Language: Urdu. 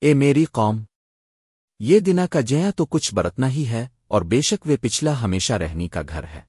اے میری قوم، یہ دنا کا جیا تو کچھ برتنا ہی ہے اور بے شک وہ پچھلا ہمیشہ رہنی کا گھر ہے۔